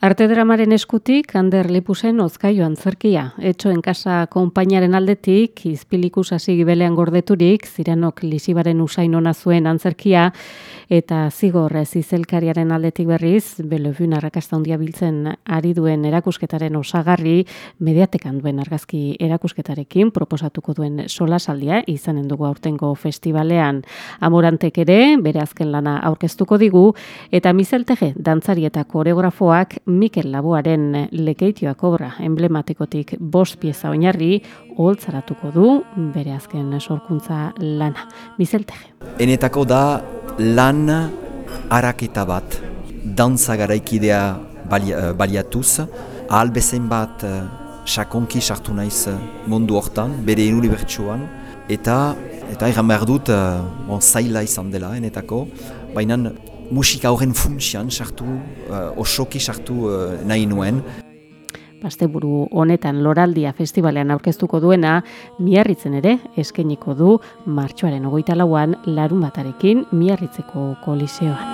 Arte dramaren eskutik, Ander Lipusen ozkaio antzerkia. Etxoen kasa konpainaren aldetik, izpilikus hasi gibelean gordeturik, zirenok lisibaren usain ona zuen antzerkia, eta zigorrez izelkariaren aldetik berriz, belefun arrakasta handia biltzen ari duen erakusketaren osagarri, mediatekan duen argazki erakusketarekin, proposatuko duen solasaldia, izanen dugu aurtengo festivalean. Amorantek ere, bere azken lana aurkeztuko digu, eta mizeltege, dantzari eta koreografoak, Mikel Laboaren lekeitioak obra emblematikotik bost pieza oinarri holtzaratuko du bere azken sorkuntza lana. Mizeltege. Enetako da lan araketa bat, dantza garaikidea balia, baliatuz, ahal bezen bat eh, sakonki sartu naiz eh, mundu hortan, bere inuri bertsuan, eta eta egan behar dut, uh, bon, zaila izan dela, enetako, baina musika horren funtsian sartu, uh, osoki sartu uh, nahi nuen. Pasteburu honetan Loraldia Festivalean aurkeztuko duena, miarritzen ere eskeniko du martxoaren ogoita lauan larun batarekin miarritzeko koliseoan.